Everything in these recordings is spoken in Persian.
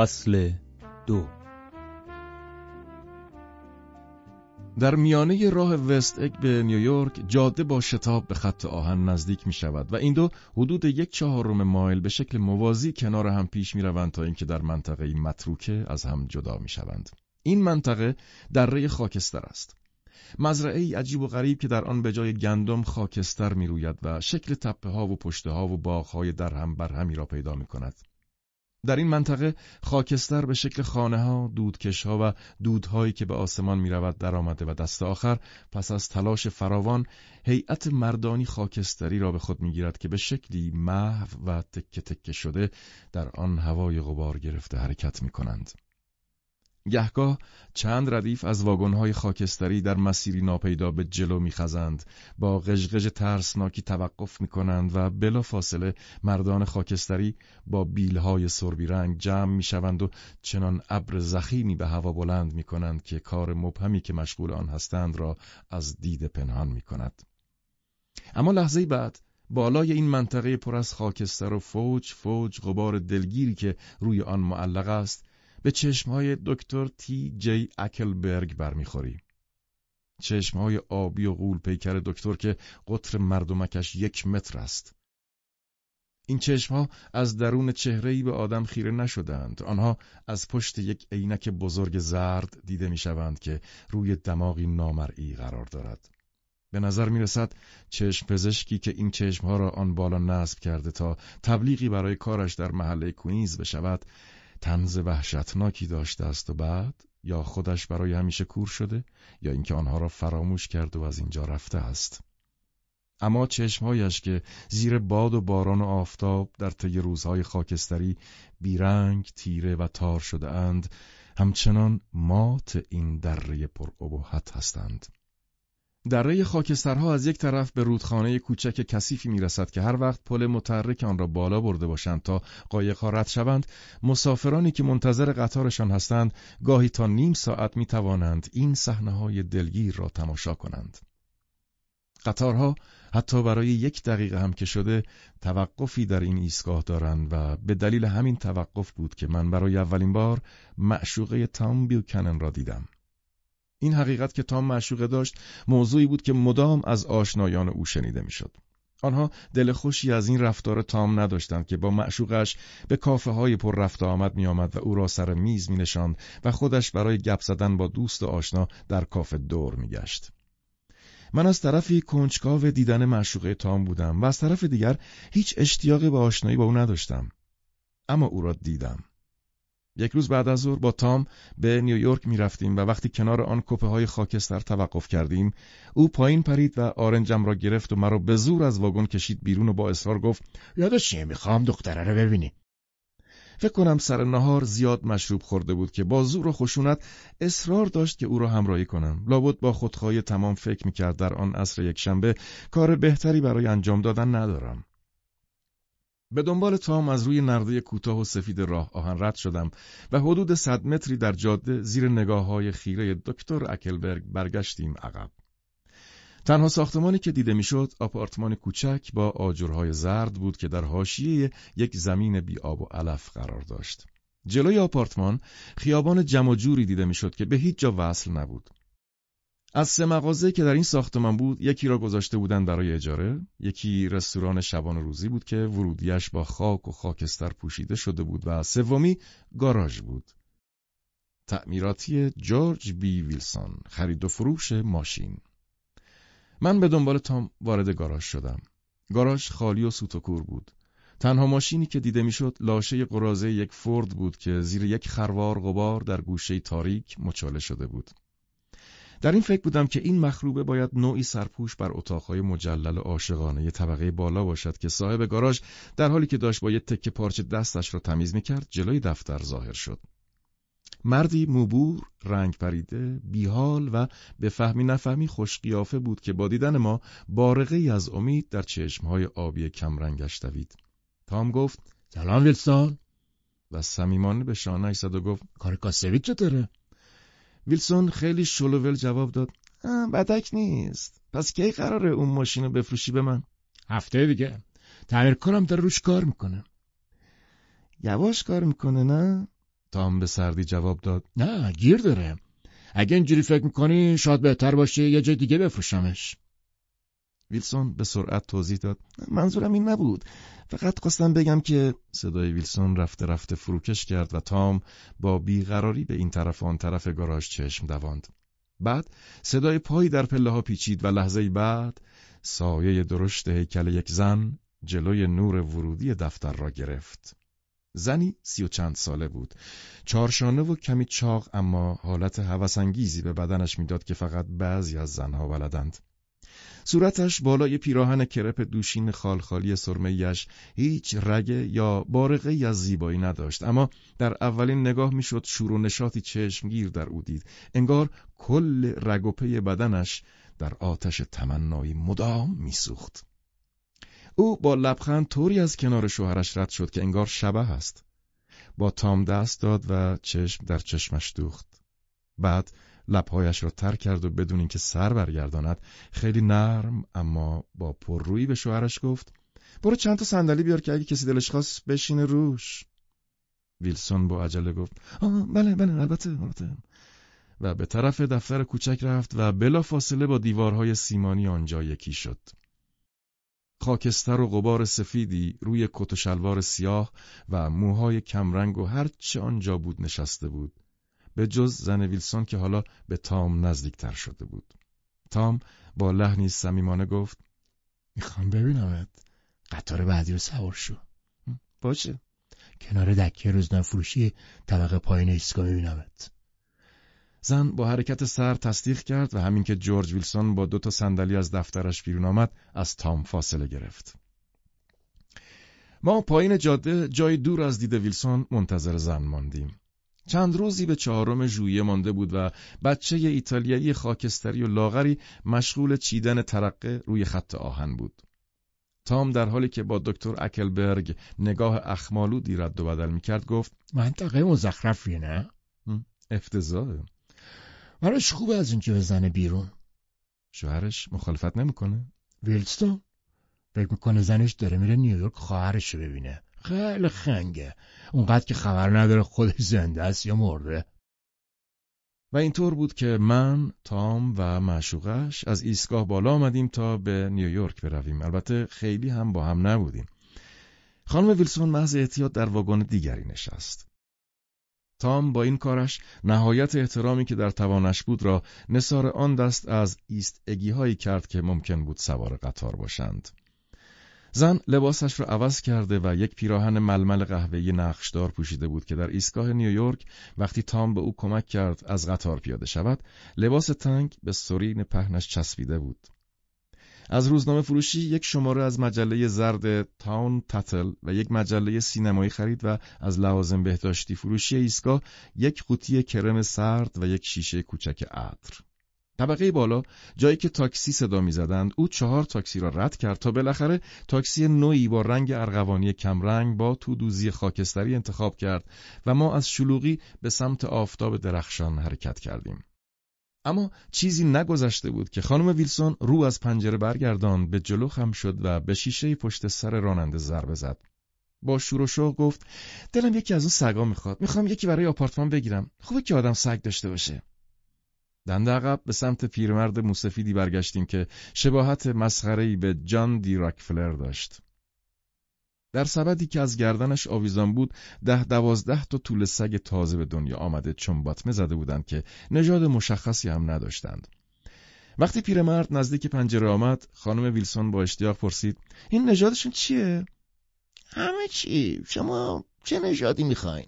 فصل دو در میانه راه وست اگ به نیویورک جاده با شتاب به خط آهن نزدیک می شود و این دو حدود یک چهارم مایل به شکل موازی کنار هم پیش می روند تا اینکه در منطقه متروکه از هم جدا می شوند. این منطقه دره خاکستر است. مزرعه ای عجیب و غریب که در آن به جای گندم خاکستر می روید و شکل تپه ها و پشته ها و باغ های در هم بر همی را پیدا می کند. در این منطقه خاکستر به شکل خانه ها، دودکش ها و دودهایی که به آسمان می رود در آمده و دست آخر پس از تلاش فراوان هیئت مردانی خاکستری را به خود می گیرد که به شکلی محو و تکه تکه شده در آن هوای غبار گرفته حرکت می کنند. گهگاه چند ردیف از واگن‌های خاکستری در مسیری ناپیدا به جلو میخزند. با قژقژ ترسناکی توقف می‌کنند و بلا فاصله مردان خاکستری با بیلهای سربی رنگ جمع می‌شوند و چنان ابر زخیمی به هوا بلند می‌کنند که کار مبهمی که مشغول آن هستند را از دید پنهان می‌کند. اما لحظه بعد بالای این منطقه پر از خاکستر و فوج فوج غبار دلگیری که روی آن معلق است به چشمهای دکتر تی جی اکلبرگ برمیخوری. چشمهای آبی و غول پیکر دکتر که قطر مردمکش یک متر است. این چشمها از درون چهرهی به آدم خیره نشدند. آنها از پشت یک عینک بزرگ زرد دیده می‌شوند که روی دماغی نامرئی قرار دارد. به نظر می رسد چشم پزشکی که این چشمها را آن بالا نصب کرده تا تبلیغی برای کارش در محله کوینز بشود تنز وحشتناکی داشته است و بعد یا خودش برای همیشه کور شده یا اینکه آنها را فراموش کرد و از اینجا رفته است. اما چشمهایش که زیر باد و باران و آفتاب در طی روزهای خاکستری بیرنگ، تیره و تار شده اند، همچنان مات این دره پر هستند. دره خاکسترها از یک طرف به رودخانه کوچک کثیفی می‌رسد که هر وقت پل متحرک آن را بالا برده باشند تا قایقها رد شوند مسافرانی که منتظر قطارشان هستند گاهی تا نیم ساعت می توانند این صحنه های دلگیر را تماشا کنند. قطارها حتی برای یک دقیقه هم که شده توقفی در این ایستگاه دارند و به دلیل همین توقف بود که من برای اولین بار معشوقه تام بیوکنن را دیدم. این حقیقت که تام معشوقه داشت موضوعی بود که مدام از آشنایان او شنیده می‌شد. آنها دل خوشی از این رفتار تام نداشتند که با معشوقش به کافه های پر رفت آمد می آمد و او را سر میز می نشاند و خودش برای گپ زدن با دوست آشنا در کافه دور می گشت. من از طرفی کنجکاو دیدن معشوقه تام بودم و از طرف دیگر هیچ اشتیاقی به آشنایی با او نداشتم. اما او را دیدم. یک روز بعد از ظهر با تام به نیویورک می رفتیم و وقتی کنار آن کپه های خاکستر توقف کردیم او پایین پرید و آرنجم را گرفت و مرا به زور از واگن کشید بیرون و با اصرار گفت یادش چیه؟ می‌خوام دختره رو ببینی. فکر کنم سر نهار زیاد مشروب خورده بود که با زور و خشونت اصرار داشت که او را همراهی کنم. لابد با خودخواهی تمام فکر می‌کرد در آن عصر یک شنبه کار بهتری برای انجام دادن ندارم. به دنبال تام از روی نرده کوتاه و سفید راه آهن رد شدم و حدود صد متری در جاده زیر نگاه های خیره دکتر اکلبرگ برگشتیم عقب. تنها ساختمانی که دیده می‌شد آپارتمان کوچک با آجرهای زرد بود که در حاشیه یک زمین بی آب و علف قرار داشت. جلوی آپارتمان خیابان جمع جوری دیده می‌شد که به هیچ جا وصل نبود. از سه مغازه که در این ساختمان بود یکی را گذاشته بودند برای اجاره یکی رستوران شبان روزی بود که ورودیش با خاک و خاکستر پوشیده شده بود و سومی گاراژ بود. تعمیراتی جورج بی ویلسون خرید و فروش ماشین. من به دنبال تام وارد گاراژ شدم. گاراژ خالی و سوتوکور بود. تنها ماشینی که دیده می‌شد لاشه قرازه یک فورد بود که زیر یک خروار غبار در گوشه تاریک مچاله شده بود. در این فکر بودم که این مخروبه باید نوعی سرپوش بر اتاقهای مجلل عاشقانه طبقه بالا باشد که صاحب گاراژ در حالی که داشت با یک تکه پارچه دستش را تمیز می‌کرد جلوی دفتر ظاهر شد. مردی موبور، رنگ پریده، بیحال و به فهمی نفهمی خوش قیافه بود که با دیدن ما بارقه ای از امید در چشمهای آبی کمرنگش دوید. تام گفت سلام ویلسون و صمیمانه به شانه زد و گفت کار کاسویت چطوره؟ ویلسون خیلی شلوول جواب داد. بدک نیست. پس کی قراره اون ماشین رو بفروشی به من؟ هفته دیگه. تعمیر کنم داره روش کار می‌کنه. یواش کار می‌کنه نه؟ تام به سردی جواب داد. نه گیر داره. اگه اینجوری فکر می‌کنی شاید بهتر باشه یه جای دیگه بفروشمش. ویلسون به سرعت توضیح داد منظورم این نبود فقط خواستم بگم که صدای ویلسون رفته رفته فروکش کرد و تام با بیقراری به این طرف آن طرف گاراژ چشم دواند بعد صدای پایی در پله ها پیچید و لحظه بعد سایه درشت هیکل یک زن جلوی نور ورودی دفتر را گرفت. زنی سی و چند ساله بود. چارشانه و کمی چاق اما حالت هوسانگیزی به بدنش می‌داد که فقط بعضی از زنها بلدند. صورتش بالای پیراهن کرپ دوشین خالخالی سرمیش هیچ رگه یا بارقه از زیبایی نداشت اما در اولین نگاه می‌شد شور و نشاطی چشمگیر در او دید. انگار کل رگ و پی بدنش در آتش تمنایی مدام میسوخت. او با لبخند طوری از کنار شوهرش رد شد که انگار شبه است. با تام دست داد و چشم در چشمش دوخت. بعد لبهایش را تر کرد و بدون اینکه سر برگرداند خیلی نرم اما با پررویی به شوهرش گفت برو چند تا صندلی بیار که اگه کسی دلش خواست بشینه روش ویلسون با عجله گفت آه بله بله البته البته و به طرف دفتر کوچک رفت و بلا فاصله با دیوارهای سیمانی آنجا یکی شد. خاکستر و غبار سفیدی روی کت و شلوار سیاه و موهای کمرنگ و هرچه آنجا بود نشسته بود. به جز زن ویلسون که حالا به تام نزدیکتر شده بود. تام با لحنی صمیمانه گفت می‌خوام ببینمت. قطار بعدی رو سوار شو. باشه. کنار دکه روزنامه فروشی طبقه پایین ایستگاه میبینمت. زن با حرکت سر تصدیق کرد و همین که جورج ویلسون با دو تا صندلی از دفترش بیرون آمد از تام فاصله گرفت. ما پایین جاده جای دور از دید ویلسون منتظر زن ماندیم. چند روزی به چهارم ژوئیه مانده بود و بچه ایتالیایی خاکستری و لاغری مشغول چیدن ترقه روی خط آهن بود. تام در حالی که با دکتر اکلبرگ نگاه اخمالودی رد و بدل می‌کرد گفت منطقه مزخرفیه نه؟ افتضاحه. براش خوبه از اینجا بزنه بیرون. شوهرش مخالفت نمی‌کنه؟ ویلستون؟ فکر می‌کنه زنش داره میره نیویورک خواهرش رو ببینه. خیلی خنگه اونقدر که خبر نداره خودش زنده است یا مرده و اینطور بود که من، تام و معشوقش از ایستگاه بالا آمدیم تا به نیویورک برویم. البته خیلی هم با هم نبودیم. خانم ویلسون محض احتیاط در واگن دیگری نشست. تام با این کارش نهایت احترامی که در توانش بود را نصار آن دست از ایست هایی کرد که ممکن بود سوار قطار باشند. زن لباسش را عوض کرده و یک پیراهن ململ قهوه‌ای نقشدار پوشیده بود که در ایستگاه نیویورک وقتی تام به او کمک کرد از قطار پیاده شود لباس تنگ به سرین پهنش چسبیده بود از روزنامه فروشی یک شماره از مجله زرد تاون تتل و یک مجله سینمایی خرید و از لوازم بهداشتی فروشی ایستگاه یک قوطی کرم سرد و یک شیشه کوچک عطر. طبقه بالا جایی که تاکسی صدا می‌زدند او چهار تاکسی را رد کرد تا بالاخره تاکسی نوعی با رنگ ارغوانی کمرنگ با تودوزی خاکستری انتخاب کرد و ما از شلوغی به سمت آفتاب درخشان حرکت کردیم. اما چیزی نگذشته بود که خانم ویلسون رو از پنجره برگردان به جلو خم شد و به شیشه پشت سر راننده ضربه زد. با شور و شوق گفت دلم یکی از اون سگا می‌خواد. می‌خوام یکی برای آپارتمان بگیرم. خوبه که آدم سگ داشته باشه. دنده عقب به سمت پیرمرد موسفیدی برگشتیم که شباهت مسخره‌ای به جان دی راکفلر داشت. در سبدی که از گردنش آویزان بود ده دوازده تا طول سگ تازه به دنیا آمده چون باطمه زده بودند که نژاد مشخصی هم نداشتند. وقتی پیرمرد نزدیک پنجره آمد خانم ویلسون با اشتیاق پرسید این نژادشون چیه؟ همه چی شما چه نژادی می‌خواین؟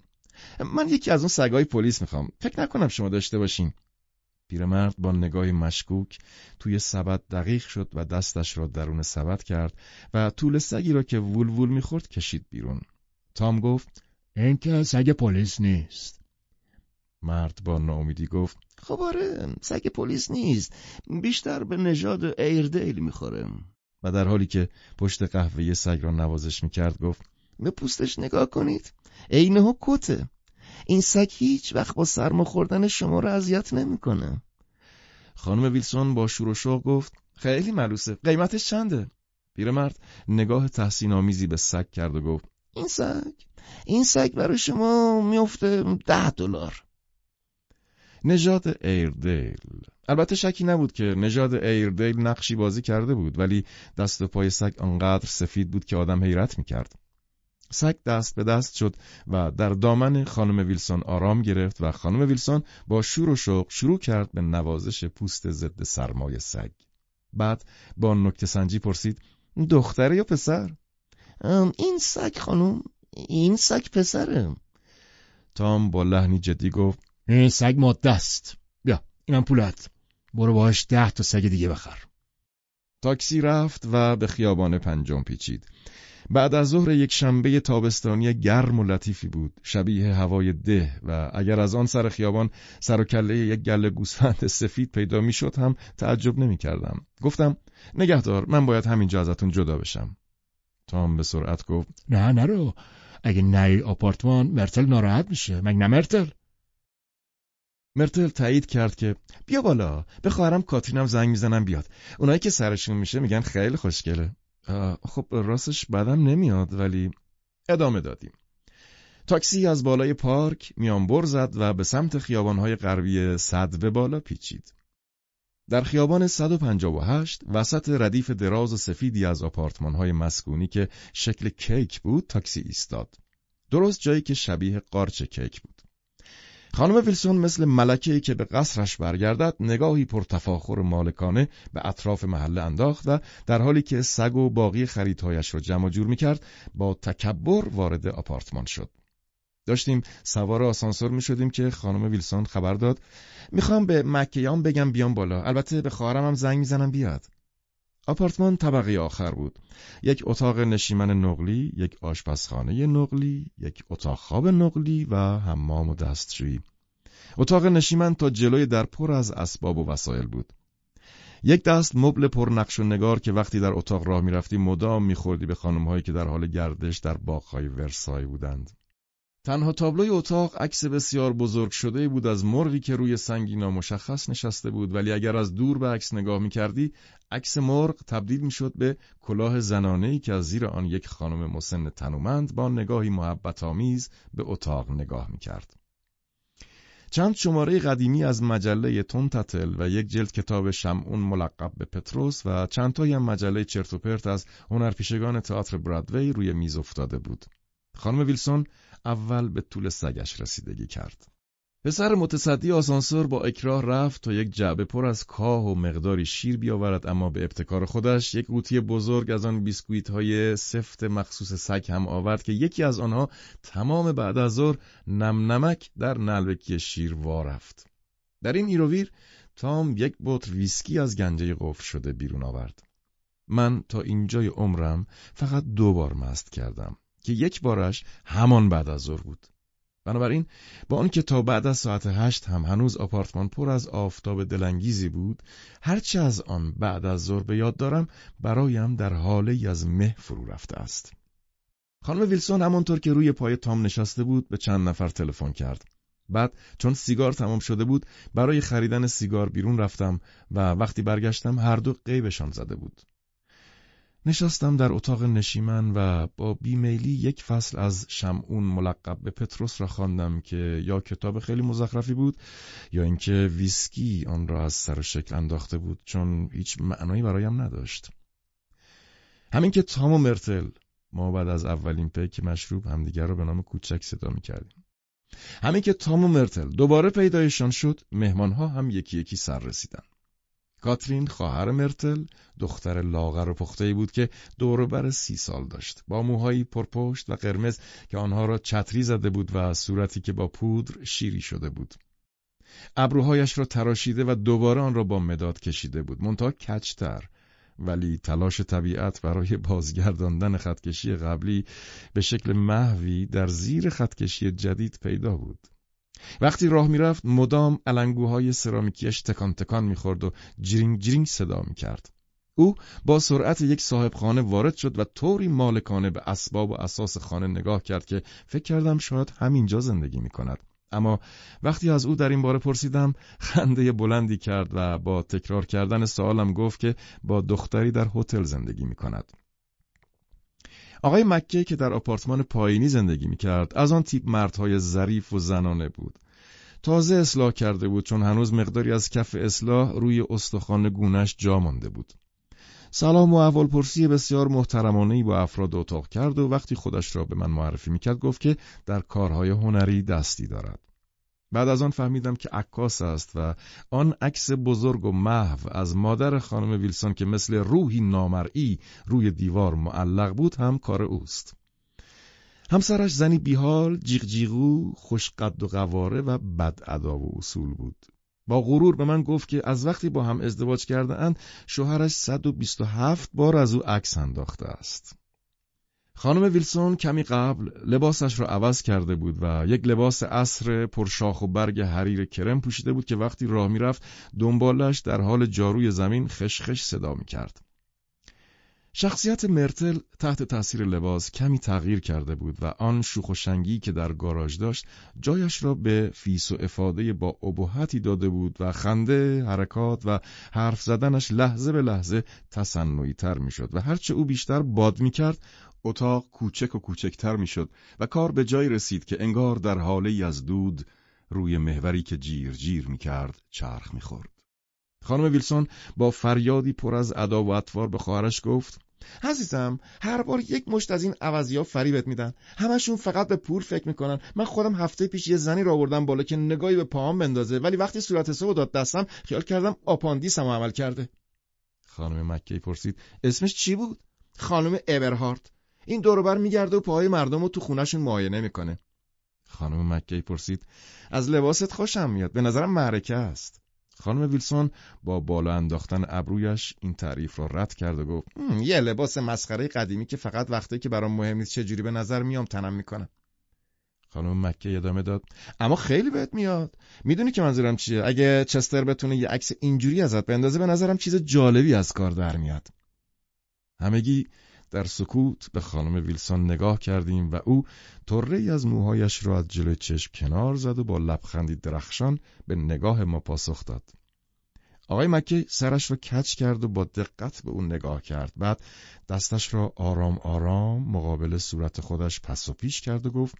من یکی از اون سگای پلیس می‌خوام فکر نکنم شما داشته باشین پیرمرد با نگاهی مشکوک توی سبد دقیق شد و دستش را درون سبد کرد و طول سگی را که وول وول می‌خورد کشید بیرون. تام گفت این که سگ پلیس نیست. مرد با ناامیدی گفت خب آره سگ پلیس نیست بیشتر به نژاد ایردیل می‌خوره و در حالی که پشت قهوه سگ را نوازش می‌کرد گفت به پوستش نگاه کنید عینه کته این سگ هیچ وقت با سرما خوردن شما را اذیت نمی‌کنه. خانم ویلسون با شور و شوق گفت خیلی ملوسه قیمتش چنده؟ پیرمرد نگاه تحسین آمیزی به سگ کرد و گفت این سگ این سگ برای شما میفته ده دلار نژاد ایردیل البته شکی نبود که نژاد ایردیل نقشی بازی کرده بود ولی دست و پای سگ آنقدر سفید بود که آدم حیرت می‌کرد سگ دست به دست شد و در دامن خانم ویلسون آرام گرفت و خانم ویلسون با شور و شوق شروع کرد به نوازش پوست ضد سرمای سگ. بعد با نکته سنجی پرسید دختره یا پسر؟ این سگ خانم این سگ پسره. تام با لحنی جدی گفت این سگ ماده است. بیا اینم پولت. برو باش ده تا سگ دیگه بخر. تاکسی رفت و به خیابان پنجم پیچید. بعد از ظهر یک شنبه تابستانی گرم و لطیفی بود. شبیه هوای ده و اگر از آن سر خیابان سر و کله یک گله گوسفند سفید پیدا می‌شد هم تعجب نمی کردم. گفتم نگهدار من باید همینجا ازتون جدا بشم. تام به سرعت گفت نه نرو اگه نی آپارتمان مرتل ناراحت میشه. مگ نه مرتل؟ مرتل تایید کرد که بیا بالا. به خواهرم کاترینم زنگ می‌زنم بیاد. اونایی که سرشون میشه میگن خیلی خوشگله. خب راستش بدم نمیاد ولی ادامه دادیم تاکسی از بالای پارک میانبر زد و به سمت خیابانهای غربی صد به بالا پیچید. در خیابان 158 وسط ردیف دراز و سفیدی از آپارتمانهای مسکونی که شکل کیک بود تاکسی ایستاد. درست جایی که شبیه قارچ کیک بود. خانم ویلسون مثل ملکه‌ای که به قصرش برگردد نگاهی پرتفاخر مالکانه به اطراف محله انداخت و در حالی که سگ و باقی خریدهایش را جمع جور می‌کرد با تکبر وارد آپارتمان شد. داشتیم سوار آسانسور می شدیم که خانم ویلسون خبر داد می‌خوام به مکیام بگم بیام بالا البته به خواهرم هم زنگ می‌زنم بیاد آپارتمان طبقه آخر بود. یک اتاق نشیمن نقلی یک آشپزخانه نقلی یک اتاق خواب نقلی و حمام و دستشویی. اتاق نشیمن تا جلوی در پر از اسباب و وسایل بود. یک دست مبل پر نقش و نگار که وقتی در اتاق راه می‌رفتی مدام میخوردی به خانمهایی که در حال گردش در باغهای ورسای بودند. تنها تابلوی اتاق عکس بسیار بزرگ شده بود از مرغی که روی سنگی نامشخص نشسته بود ولی اگر از دور به عکس نگاه می کردی عکس مرغ تبدیل می شد به کلاه زنانه‌ای که از زیر آن یک خانم مسن تنومند با نگاهی محبت آمیز به اتاق نگاه می کرد. چند شماره قدیمی از مجله تونتتل و یک جلد کتاب شمعون ملقب به پتروس و چند تایی هم مجله چرت از هنرپیشگان تئاتر برادوی روی میز افتاده بود. خانم ویلسون اول به توله سگش رسیدگی کرد. پسر متصدی آسانسور با اکراه رفت تا یک جعبه پر از کاه و مقداری شیر بیاورد اما به ابتکار خودش یک قوطی بزرگ از آن بیسکویت های سفت مخصوص سگ هم آورد که یکی از آنها تمام بعد از ظهر نم نمک در نعلبکی شیر وارفت. در این هیر و ویر تام یک بطر ویسکی از گنجه قفل شده بیرون آورد. من تا اینجای عمرم فقط دو بار مست کردم. که یک بارش همان بعد از ظهر بود. بنابراین با آنکه تا بعد از ساعت هشت هم هنوز آپارتمان پر از آفتاب دلانگیزی بود هرچه از آن بعد از ظهر به یاد دارم برایم در حالی از مه فرو رفته است. خانم ویلسون همانطور که روی پای تام نشسته بود به چند نفر تلفن کرد. بعد چون سیگار تمام شده بود برای خریدن سیگار بیرون رفتم و وقتی برگشتم هر دو قیبشان زده بود. نشستم در اتاق نشیمن و با بیمیلی یک فصل از شمعون ملقب به پتروس را خواندم که یا کتاب خیلی مزخرفی بود یا اینکه ویسکی آن را از سر و شکل انداخته بود چون هیچ معنایی برایم نداشت. همین که تام و مرتل ما بعد از اولین پیک مشروب همدیگر را به نام کوچک صدا می‌کردیم. همین که تام و مرتل دوباره پیدایشان شد مهمانها هم یکی یکی سر رسیدن کاترین خواهر مرتل دختر لاغر و پخته بود که بر سی سال داشت. با موهایی پرپشت و قرمز که آنها را چتری زده بود و صورتی که با پودر شیری شده بود. ابروهایش را تراشیده و دوباره آن را با مداد کشیده بود. منتها کچتر ولی تلاش طبیعت برای بازگرداندن خطکشی قبلی به شکل محوی در زیر خطکشی جدید پیدا بود. وقتی راه می‌رفت مدام علنگوهای سرامیکیش تکان تکان می‌خورد و جرینگ جرینگ صدا می‌کرد. او با سرعت یک صاحب خانه وارد شد و طوری مالکانه به اسباب و اساس خانه نگاه کرد که فکر کردم شاید همینجا زندگی می کند. اما وقتی از او در این باره پرسیدم خنده بلندی کرد و با تکرار کردن سوالم گفت که با دختری در هتل زندگی می کند. آقای مکه که در آپارتمان پایینی زندگی می‌کرد از آن تیپ مردهای ظریف و زنانه بود. تازه اصلاح کرده بود چون هنوز مقداری از کف اصلاح روی استخوان گونش جا مانده بود. سلام و احوال پرسی بسیار محترمانه با افراد اتاق کرد و وقتی خودش را به من معرفی می‌کرد گفت که در کارهای هنری دستی دارد. بعد از آن فهمیدم که عکاس است و آن عکس بزرگ و محو از مادر خانم ویلسون که مثل روحی نامرئی روی دیوار معلق بود هم کار اوست. همسرش زنی بیحال، جیغ خوشقد و قواره و بد ادا و اصول بود. با غرور به من گفت که از وقتی با هم ازدواج کرده اند شوهرش 127 بار از او عکس انداخته است. خانم ویلسون کمی قبل لباسش را عوض کرده بود و یک لباس عصر پرشاخ و برگ حریر کرم پوشیده بود که وقتی راه می‌رفت دنبالش در حال جاروی زمین خشخش صدا می کرد. شخصیت مرتل تحت تاثیر لباس کمی تغییر کرده بود و آن شوخ و شنگی که در گاراژ داشت جایش را به فیس و افاده با ابهتی داده بود و خنده، حرکات و حرف زدنش لحظه به لحظه تصنعی تر می شد و هرچه او بیشتر باد می کرد اتاق کوچک و کوچکتر می شد و کار به جایی رسید که انگار در هاله‌ای از دود روی محوری که جیر جیر می کرد چرخ می خورد. خانم ویلسون با فریادی پر از ادا و اطوار به خواهرش گفت عزیزم هر بار یک مشت از این عوضی ها فریبت میدن. همشون فقط به پول فکر می‌کنن. من خودم هفته پیش یه زنی را آوردم بالا که نگاهی به پاهم بندازه ولی وقتی صورت سو داد دستم خیال کردم آپاندیسم عمل کرده. خانم مکی پرسید اسمش چی بود؟ خانم اورهارت. این دوروبر میگرده و پاهای مردم رو تو خونشون معاینه می‌کنه. خانم مکی پرسید از لباست خوشم میاد؟ به نظرم معرکه است. خانم ویلسون با بالا انداختن ابرویش این تعریف را رد کرد و گفت یه لباس مسخره قدیمی که فقط وقتی که برام مهم نیست چجوری به نظر میام تنم می‌کنم. خانم مکه ادامه داد اما خیلی بهت میاد. می‌دونی که منظورم چیه؟ اگه چستر بتونه یه عکس اینجوری ازت بندازه به نظرم چیز جالبی از کار در میاد. همگی در سکوت به خانم ویلسون نگاه کردیم و او طره از موهایش را از جلوی چشم کنار زد و با لبخندی درخشان به نگاه ما پاسخ داد. آقای مکی سرش را کچ کرد و با دقت به او نگاه کرد. بعد دستش را آرام آرام مقابل صورت خودش پس و پیش کرد و گفت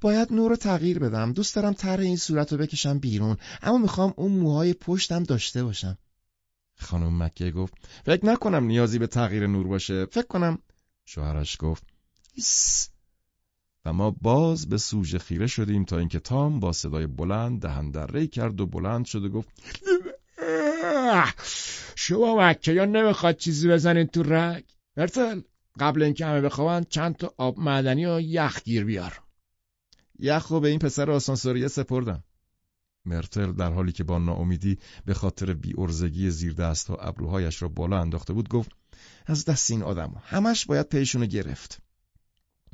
باید نور رو تغییر بدم. دوست دارم طرح این صورت رو بکشم بیرون. اما می‌خوام اون موهای پشتم داشته باشم. خانم مکه گفت فکر نکنم نیازی به تغییر نور باشه. فکر کنم. شوهرش گفت ایس. و ما باز به سوژه خیره شدیم تا اینکه تام با صدای بلند دهن ری کرد و بلند شد و گفت شما مکه یا نمی‌خواد چیزی بزنین تو رگ؟ مرتل قبل اینکه همه بخوابن چند تا آب معدنی و یخ گیر بیار. یخ به این پسر آسانسوریه سپردم. مرتل در حالی که با ناامیدی به خاطر بیورزگی زیر دست و ابروهایش را بالا انداخته بود گفت از دست این آدم همش باید پیشونو گرفت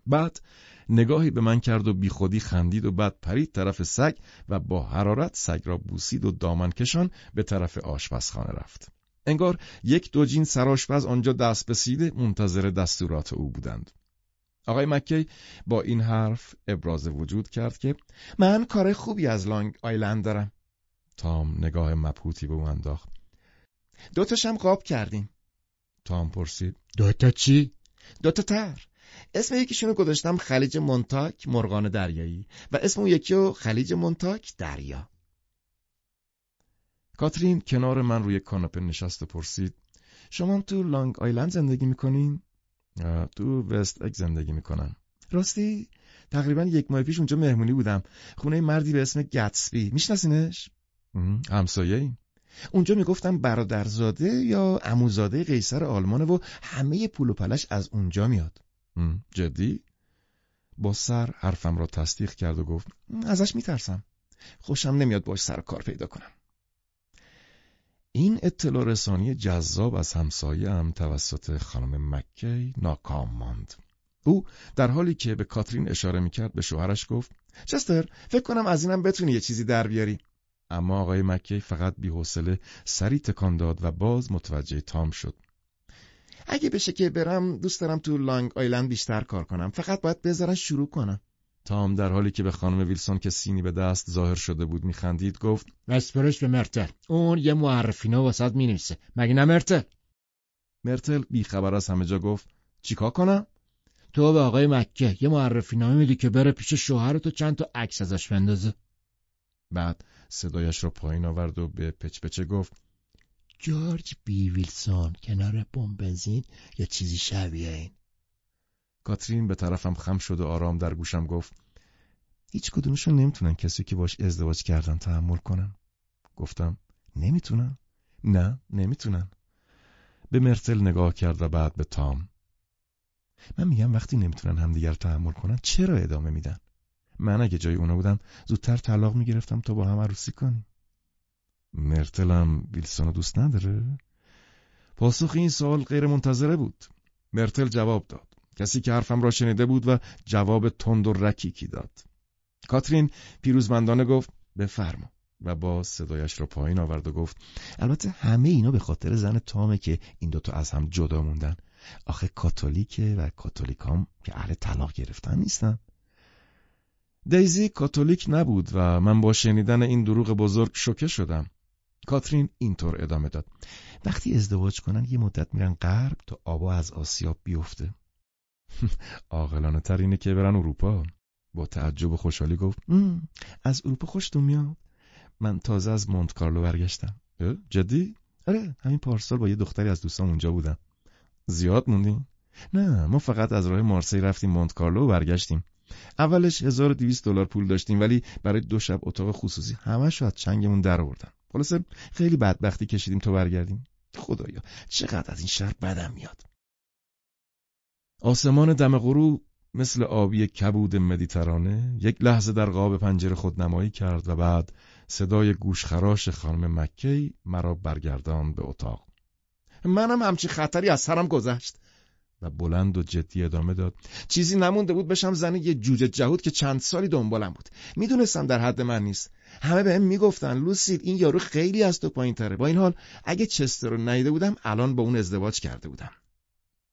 بعد نگاهی به من کرد و بیخودی خندید و بعد پرید طرف سگ و با حرارت سگ را بوسید و دامن کشان به طرف آشپزخانه رفت. انگار یک دو جین سرآشپز آنجا دست بسیده منتظر دستورات او بودند. آقای مکی با این حرف ابراز وجود کرد که من کار خوبی از لانگ آیلند دارم. تام نگاه مبهوتی به او انداخت. دوتاشم قاب کردیم. تام پرسید. دوتا چی؟ دوتا تر. اسم یکیشونو گذاشتم خلیج مونتاک مرغان دریایی و اسم اون یکی رو خلیج مونتاک دریا. کاترین کنار من روی کاناپه نشست و پرسید شما هم تو لانگ آیلند زندگی می‌کنین؟ تو وست اک زندگی می‌کنم. راستی تقریبا یک ماه پیش اونجا مهمونی بودم. خونه مردی به اسم گتسبی. میشناسینش؟ همسایه ایم اونجا می‌گفتم برادرزاده یا عموزاده قیصر آلمانه و همه پول و پلش از اونجا میاد. جدی؟ با سر حرفم را تصدیق کرد و گفت ازش میترسم. خوشم نمیاد باش سر کار پیدا کنم. این اطلاع رسانی جذاب از همسایه هم توسط خانم مکی ناکام ماند. او در حالی که به کاترین اشاره می‌کرد به شوهرش گفت چستر فکر کنم از اینم بتونی یه چیزی در بیاری. اما آقای مکی فقط بیحوصله سری تکان داد و باز متوجه تام شد. اگه بشه که برم دوست دارم تو لانگ آیلند بیشتر کار کنم. فقط باید بذارن شروع کنم. تام در حالی که به خانم ویلسون که سینی به دست ظاهر شده بود میخندید گفت مسپرش به مرتل. اون یه معرفینا واسط می‌نویسه. مگه نه مرتل؟ مرتل بیخبر از همه جا گفت چیکار کنم؟ تو به آقای مکه یه معرفی نامه میدی که بره پیش شوهرتو چند تا عکس ازش بندازه. بعد صدایش را پایین آورد و به پچ پچه گفت جورج بی ویلسون کنار بمب بنزین یا چیزی شبیه این؟ کاترین به طرفم خم شد و آرام در گوشم گفت هیچ کدومشون نمی‌تونن کسی که باش ازدواج کردن تحمل کنن. گفتم نمی‌تونن؟ نه نمی‌تونن. به مرتل نگاه کرد و بعد به تام. من میگم وقتی نمی‌تونن همدیگر تحمل کنن چرا ادامه میدن؟ من اگه جای اونا بودم زودتر طلاق می‌گرفتم تا با هم عروسی کنیم. مرتلم ویلسون دوست نداره؟ پاسخ این سوال غیر منتظره بود. مرتل جواب داد. کسی که حرفم را شنیده بود و جواب تند و رکیکی داد. کاترین پیروزمندانه گفت بفرما. و با صدایش را پایین آورد و گفت البته همه اینا به خاطر زن تامه که این دوتا از هم جدا موندن. آخه کاتولیکه و کاتولیکام که اهل طلاق گرفتن نیستن. دیزی کاتولیک نبود و من با شنیدن این دروغ بزرگ شوکه شدم. کاترین اینطور ادامه داد. وقتی ازدواج کنن یه مدت میرن غرب تا آبا از آسیاب بیفته. عاقلانه تر اینه که برن اروپا. با تعجب و خوشحالی گفت از اروپا خوشتون میاد؟ من تازه از مونت کارلو برگشتم. جدی؟ آره همین پارسال با یه دختری از دوستان اونجا بودم. زیاد موندیم نه ما فقط از راه مارسی رفتیم مونت کارلو و برگشتیم. اولش 1200 دلار پول داشتیم ولی برای دو شب اتاق خصوصی همش از چنگمون در آوردن. خلاصه خیلی بدبختی کشیدیم تا برگردیم. خدایا چقدر از این شهر بدم میاد؟ آسمان دم غروب مثل آبی کبود مدیترانه یک لحظه در قاب پنجره خود نمایی کرد و بعد صدای گوشخراش خانم مکی مرا برگردان به اتاق. منم همچی خطری از سرم گذشت. و بلند و جدی ادامه داد. چیزی نمونده بود بشم زن یه جوجه جهود که چند سالی دنبالم بود. می‌دونستم در حد من نیست. همه بهم می‌گفتن لوسید این یارو خیلی از تو پایین تره با این حال اگه چستر رو نیده بودم الان با اون ازدواج کرده بودم.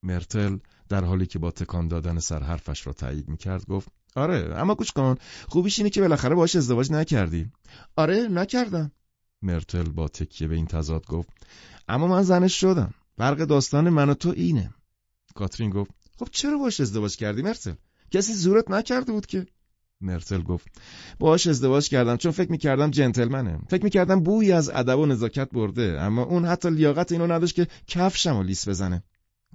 مرتل در حالی که با تکان دادن سر حرفش را تایید می‌کرد گفت آره اما گوش کن خوبیش اینه که بالاخره باش ازدواج نکردی. آره نکردم. مرتل با تکیه به این تضاد گفت اما من زنش شدم. فرق داستان من و تو اینه. کاترین گفت خب چرا باش ازدواج کردی مرتل؟ کسی زورت نکرده بود که. مرتل گفت باش ازدواج کردم چون فکر می‌کردم جنتلمنه. فکر می‌کردم بویی از ادب و نزاکت برده اما اون حتی لیاقت اینو نداشت که کفشم و لیس بزنه.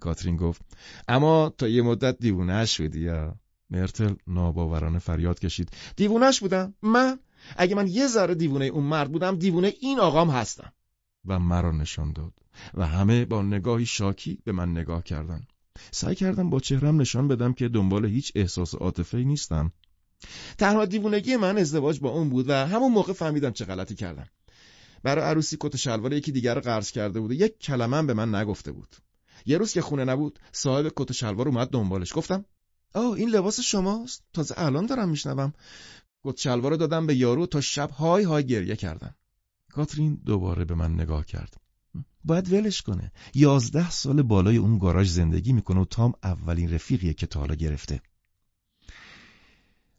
کاترین گفت اما تا یه مدت دیوونهش شدی یا؟ مرتل ناباورانه فریاد کشید. دیوونهش بودم؟ من؟ اگه من یه ذره دیوونه اون مرد بودم دیوونه این آقام هستم. و مرا نشان داد. و همه با نگاهی شاکی به من نگاه کردن سعی کردم با چهرم نشان بدم که دنبال هیچ احساس عاطفه‌ای نیستم. تنها دیوونگی من ازدواج با اون بود و همون موقع فهمیدم چه غلطی کردم. برای عروسی کت شلوار یکی دیگر رو قرض کرده بود و یک کلمه به من نگفته بود. یه روز که خونه نبود صاحب کت شلوار اومد دنبالش. گفتم آه این لباس شماست. تازه الان دارم میشنوم. کت شلوار دادم به یارو تا شب های های گریه کردم. کاترین دوباره به من نگاه کرد. باید ولش کنه. یازده سال بالای اون گاراژ زندگی می‌کنه و تام اولین رفیقیه که تا حالا گرفته.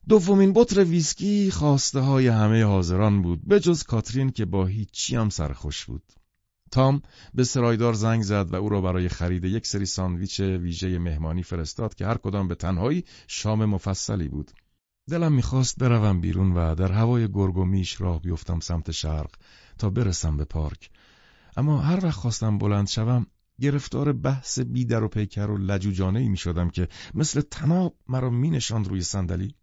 دومین بطر ویسکی خواسته های همه حاضران بود به جز کاترین که با هیچی هم سرخوش بود. تام به سرایدار زنگ زد و او را برای خرید یک سری ساندویچ ویژه مهمانی فرستاد که هر کدام به تنهایی شام مفصلی بود. دلم می‌خواست بروم بیرون و در هوای گرگ و میش راه بیفتم سمت شرق تا برسم به پارک. اما هر وقت خواستم بلند شوم گرفتار بحث بیدر و پیکر و لجوجانه ای می شدم که مثل تناب مرا می نشاند روی صندلی.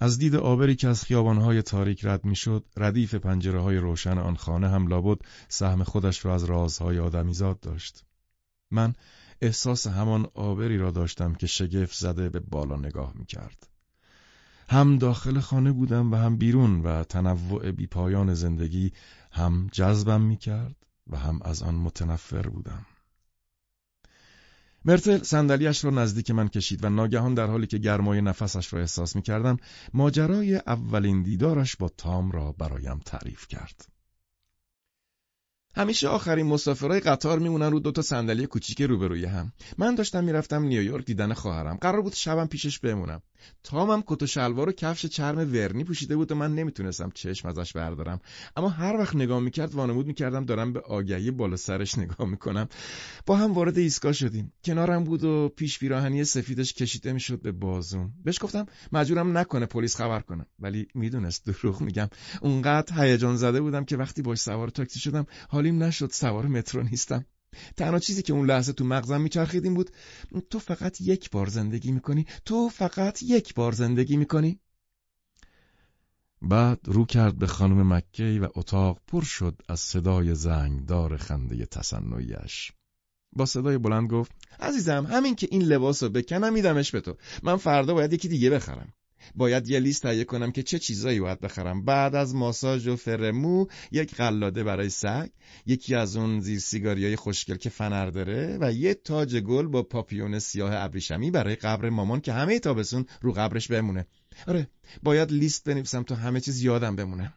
از دید آبری که از خیابانهای تاریک رد می‌شد، ردیف پنجره های روشن آن خانه هم لابد سهم خودش را از رازهای آدمیزاد داشت. من احساس همان آبری را داشتم که شگفت زده به بالا نگاه می‌کرد. هم داخل خانه بودم و هم بیرون و تنوع بیپایان زندگی هم جذبم می‌کرد و هم از آن متنفر بودم. مرتل صندلیاش را نزدیک من کشید و ناگهان در حالی که گرمای نفسش را احساس می کردم ماجرای اولین دیدارش با تام را برایم تعریف کرد. همیشه آخرین مسافرای قطار میمونن رو دوتا صندلی کوچیک روبروی هم. من داشتم می‌رفتم نیویورک دیدن خواهرم. قرار بود شبم پیشش بمونم. تام هم کت و شلوار و کفش چرم ورنی پوشیده بود و من نمی‌تونستم چشم ازش بردارم اما هر وقت نگاه می‌کرد وانمود می‌کردم دارم به آگهی بالا سرش نگاه می‌کنم با هم وارد ایستگاه شدیم کنارم بود و پیش پیراهنی سفیدش کشیده می‌شد به بازوم بهش گفتم مجبورم نکنه پلیس خبر کنم ولی می‌دونست دروغ میگم اونقدر هیجان زده بودم که وقتی باش سوار تاکسی شدم حالیم نشد سوار مترو نیستم. تنها چیزی که اون لحظه تو مغزم میچرخید این بود تو فقط یک بار زندگی می‌کنی. تو فقط یک بار زندگی می‌کنی. بعد رو کرد به خانم مکی و اتاق پر شد از صدای زنگدار خنده تصنعیش با صدای بلند گفت عزیزم همین که این لباس رو بکنم میدمش به تو. من فردا باید یکی دیگه بخرم. باید یه لیست تهیه کنم که چه چیزایی باید بخرم. بعد از ماساژ و فرمو یک قلاده برای سگ یکی از اون زیر سیگاریای خوشگل که فنر داره و یه تاج گل با پاپیون سیاه ابریشمی برای قبر مامان که همه تابستون رو قبرش بمونه. آره باید لیست بنویسم تا همه چیز یادم بمونه.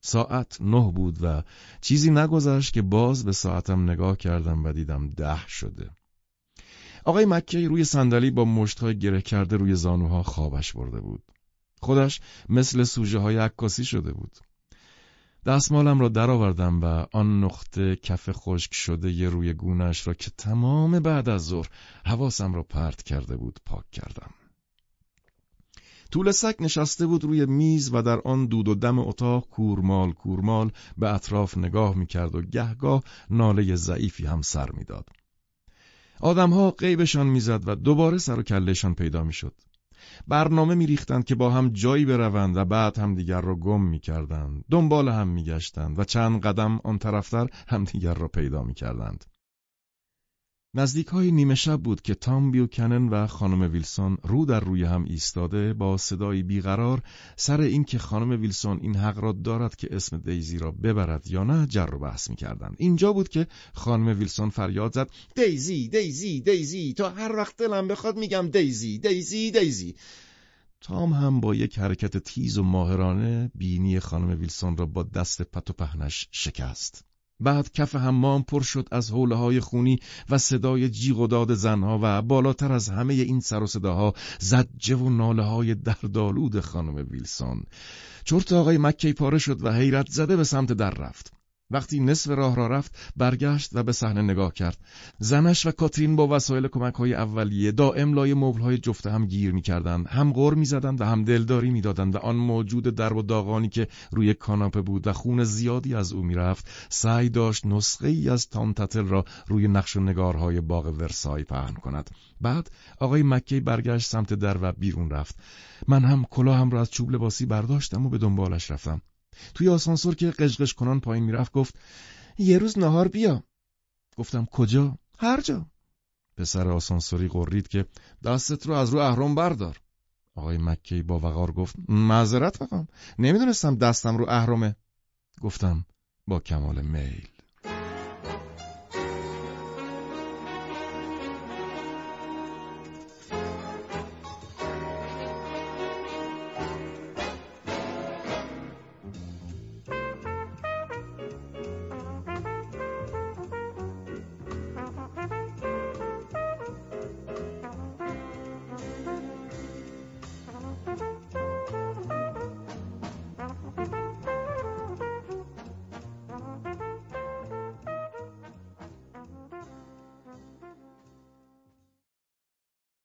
ساعت نه بود و چیزی نگذشت که باز به ساعتم نگاه کردم و دیدم ده شده. آقای مکی روی صندلی با مشتهای گره کرده روی زانوها خوابش برده بود. خودش مثل سوژه های عکاسی شده بود. دستمالم را درآوردم و آن نقطه کف خشک شده ی روی گونش را که تمام بعد از ظهر حواسم را پرت کرده بود پاک کردم. طول سک نشسته بود روی میز و در آن دود و دم اتاق کورمال کورمال به اطراف نگاه می‌کرد و گهگاه ناله ضعیفی هم سر می‌داد. آدمها قیبشان می‌زد و دوباره سر و کلهشان پیدا می‌شد. برنامه میریختند که با هم جایی بروند و بعد هم دیگر را گم می‌کردند. دنبال هم میگشتند و چند قدم آن طرفتر همدیگر را پیدا می‌کردند. نزدیک های نیمه شب بود که تام بیوکنن و خانم ویلسون رو در روی هم ایستاده با صدایی بیقرار سر اینکه خانم ویلسون این حق را دارد که اسم دیزی را ببرد یا نه جر و بحث می‌کردند. اینجا بود که خانم ویلسون فریاد زد دیزی دیزی دیزی تا هر وقت دلم بخواد میگم دیزی دیزی دیزی تام هم با یک حرکت تیز و ماهرانه بینی خانم ویلسون را با دست پت و پهنش شکست. بعد کف حمام پر شد از حوله های خونی و صدای جیغ و داد زنها و بالاتر از همه این سر و صداها زجه و ناله های دردالود خانم ویلسون. چرت آقای مکی پاره شد و حیرت زده به سمت در رفت. وقتی نصف راه را رفت برگشت و به صحنه نگاه کرد. زنش و کاترین با وسایل کمک های اولیه دائم لای مبل های جفته هم گیر می‌کردند. هم غور می‌زدند و هم دلداری می‌دادند و آن موجود درب و داغانی که روی کاناپه بود و خون زیادی از او می‌رفت سعی داشت نسخه ای از تانتتل را روی نقش و نگارهای باغ ورسای پهن کند. بعد آقای مکی برگشت سمت در و بیرون رفت. من هم کلاهم را از چوب لباسی برداشتم و به دنبالش رفتم. توی آسانسور که قشقش کنان پایین می‌رفت گفت یه روز نهار بیا. گفتم کجا؟ هر جا. پسر آسانسوری قرید که دستت رو از رو اهرام بردار. آقای مکی با وقار گفت معذرت بخوام نمی‌دونستم دستم رو اهرامه. گفتم با کمال میل.